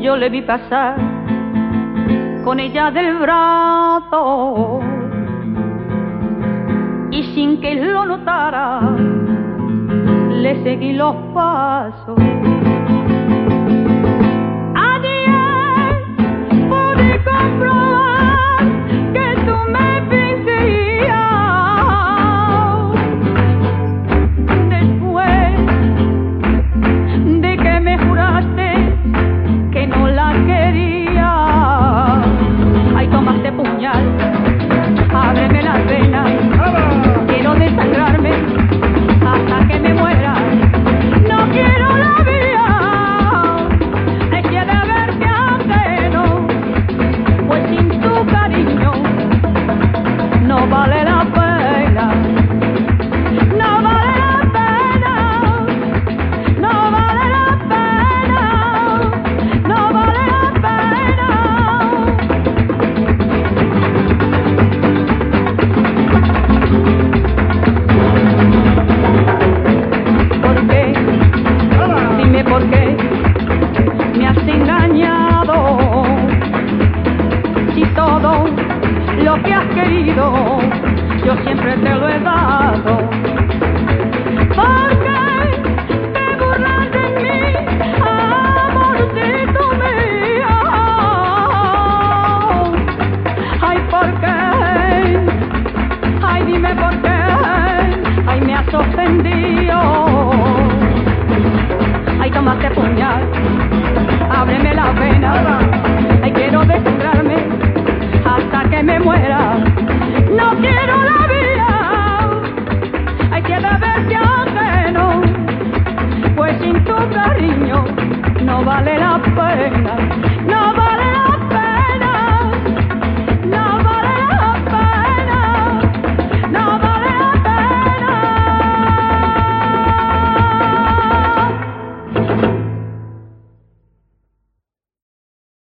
yo le vi pasar con ella del brazo y sin que lo notara le seguí los pasos. Lo que has querido yo siempre te lo he dado. ¿Por qué te burlas de mí, amorcito mío? Ay, ¿por qué? Ay, dime por qué. Ay, me has ofendido. No quiero la vida. Ay, quiero verte ajeno. Pues sin tu cariño no vale la pena.